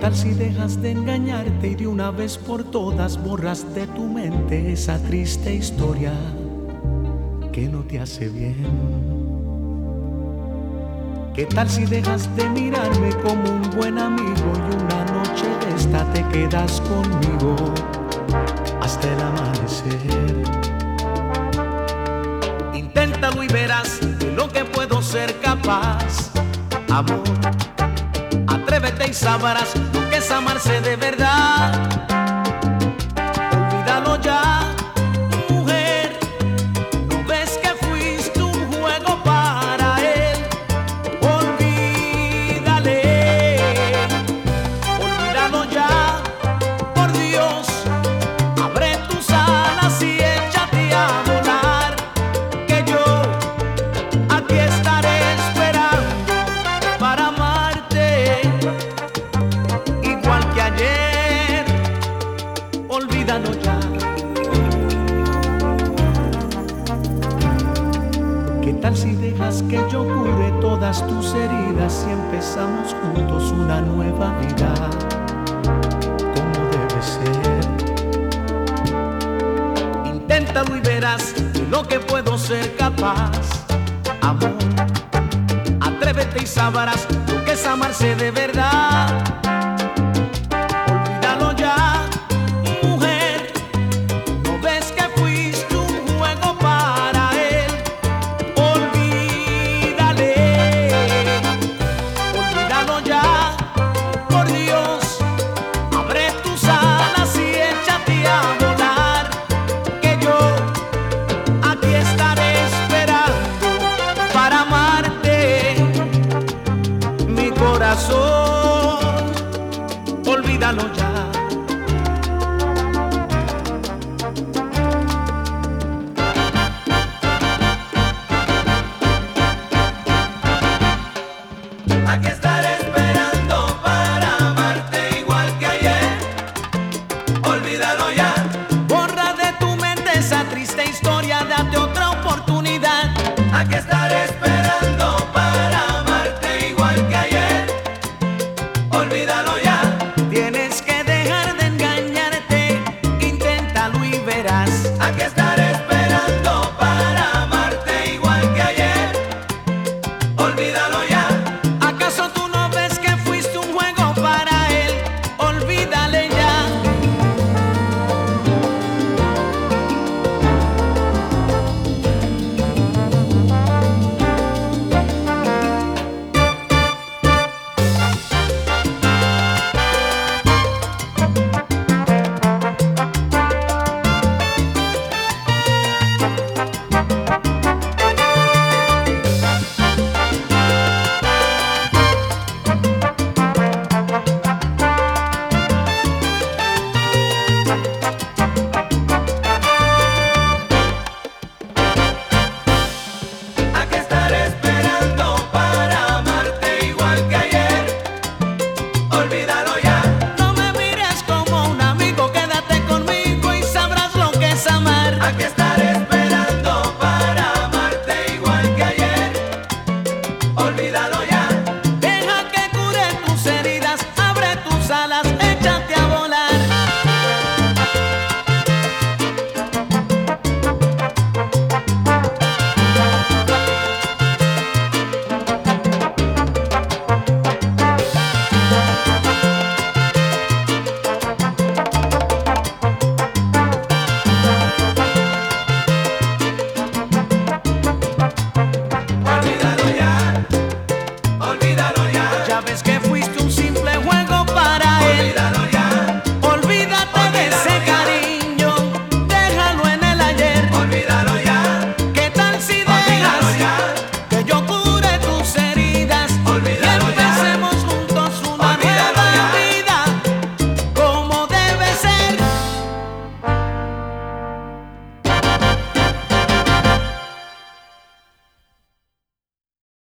¿Qué tal si dejas de engañarte y de una vez por todas borras de tu mente esa triste historia que no te hace bien? ¿Qué tal si dejas de mirarme como un buen amigo y una noche de esta te quedas conmigo hasta el amanecer? Inténtalo y verás de lo que puedo ser capaz, amor. Atrévete y sabrás lo que es amarse de verdad. Igual que ayer, olvídalo ya. ¿Qué tal si dejas que yo cure todas tus heridas y empezamos juntos una nueva vida? Como debe ser. Inténtalo y verás de lo que puedo ser capaz. Amor, atrévete y sabrás que amarse de verdad. Borra de tu mente esa triste historia.